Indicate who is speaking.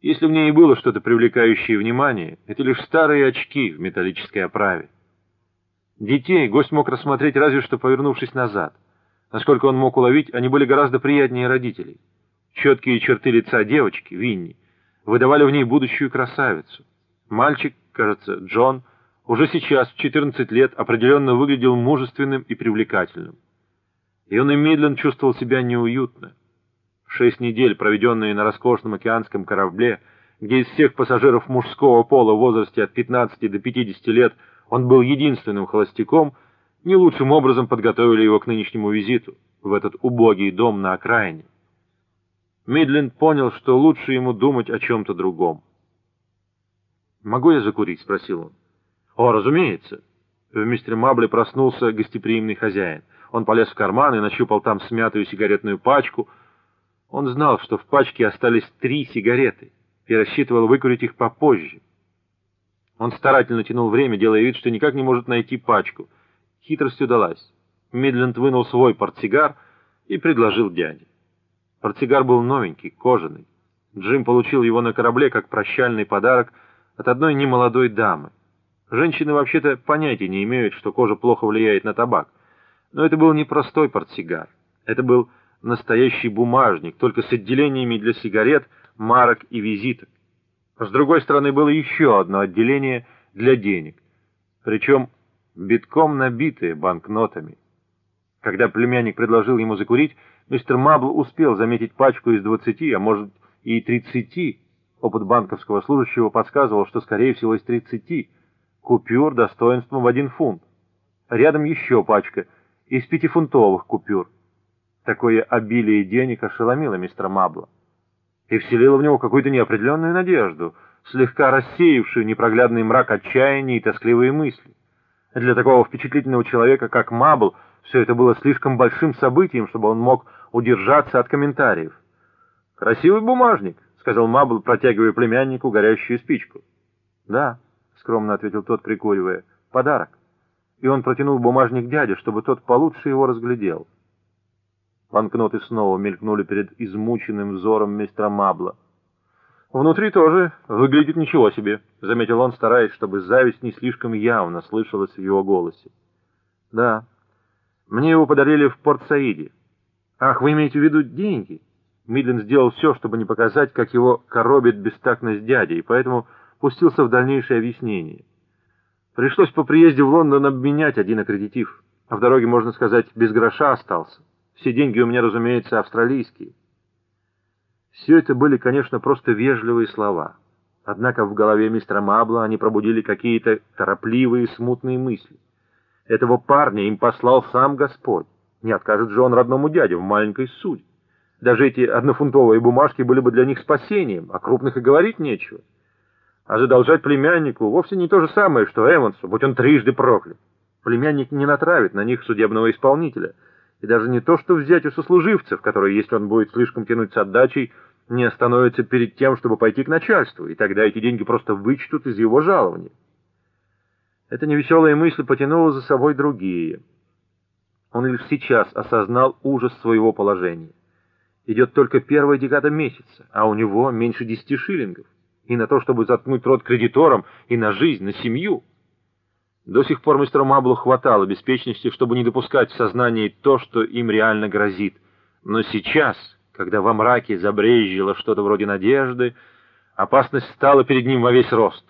Speaker 1: Если в ней и было что-то привлекающее внимание, это лишь старые очки в металлической оправе. Детей гость мог рассмотреть разве что повернувшись назад. Насколько он мог уловить, они были гораздо приятнее родителей. Четкие черты лица девочки, Винни, выдавали в ней будущую красавицу. Мальчик, кажется, Джон, уже сейчас, в 14 лет, определенно выглядел мужественным и привлекательным. И он и Мидленд чувствовал себя неуютно. Шесть недель, проведенные на роскошном океанском корабле, где из всех пассажиров мужского пола в возрасте от 15 до 50 лет он был единственным холостяком, не лучшим образом подготовили его к нынешнему визиту в этот убогий дом на окраине. Мидленд понял, что лучше ему думать о чем-то другом. «Могу я закурить?» — спросил он. «О, разумеется!» В мистере Мабле проснулся гостеприимный хозяин. Он полез в карман и нащупал там смятую сигаретную пачку. Он знал, что в пачке остались три сигареты, и рассчитывал выкурить их попозже. Он старательно тянул время, делая вид, что никак не может найти пачку. Хитрость удалась. Мидленд вынул свой портсигар и предложил дяде. Портсигар был новенький, кожаный. Джим получил его на корабле как прощальный подарок от одной немолодой дамы. Женщины вообще-то понятия не имеют, что кожа плохо влияет на табак. Но это был не простой портсигар. Это был настоящий бумажник, только с отделениями для сигарет, марок и визиток. С другой стороны было еще одно отделение для денег, причем битком набитые банкнотами. Когда племянник предложил ему закурить, мистер Мабл успел заметить пачку из двадцати, а может и тридцати. Опыт банковского служащего подсказывал, что скорее всего из тридцати купюр достоинством в один фунт. Рядом еще пачка из пятифунтовых купюр. Такое обилие денег ошеломило мистера Мабла и вселило в него какую-то неопределенную надежду, слегка рассеявшую непроглядный мрак отчаяния и тоскливые мысли. Для такого впечатлительного человека, как Мабл, все это было слишком большим событием, чтобы он мог удержаться от комментариев. «Красивый бумажник», — сказал Мабл, протягивая племяннику горящую спичку. «Да», — скромно ответил тот, прикуривая, — «подарок». И он протянул бумажник дяде, чтобы тот получше его разглядел. Банкноты снова мелькнули перед измученным взором мистера Мабла. «Внутри тоже выглядит ничего себе», — заметил он, стараясь, чтобы зависть не слишком явно слышалась в его голосе. «Да, мне его подарили в Порт-Саиде». «Ах, вы имеете в виду деньги?» Мидлин сделал все, чтобы не показать, как его коробит бестактность дяди, и поэтому пустился в дальнейшее объяснение. Пришлось по приезде в Лондон обменять один аккредитив, а в дороге, можно сказать, без гроша остался. Все деньги у меня, разумеется, австралийские. Все это были, конечно, просто вежливые слова. Однако в голове мистера Мабла они пробудили какие-то торопливые, смутные мысли. Этого парня им послал сам Господь. Не откажет же он родному дяде в маленькой суде. Даже эти однофунтовые бумажки были бы для них спасением, а крупных и говорить нечего. А задолжать племяннику вовсе не то же самое, что Эвансу, будь он трижды проклят. Племянник не натравит на них судебного исполнителя — и даже не то, что взять у сослуживцев, которые, если он будет слишком тянуть с отдачей, не остановится перед тем, чтобы пойти к начальству, и тогда эти деньги просто вычтут из его жалования. Эта невеселая мысль потянула за собой другие. Он лишь сейчас осознал ужас своего положения. Идет только первая декада месяца, а у него меньше десяти шиллингов. И на то, чтобы заткнуть рот кредиторам, и на жизнь, на семью — до сих пор мистеру Маблу хватало беспечности, чтобы не допускать в сознании то, что им реально грозит. Но сейчас, когда во мраке забрежило что-то вроде надежды, опасность стала перед ним во весь рост.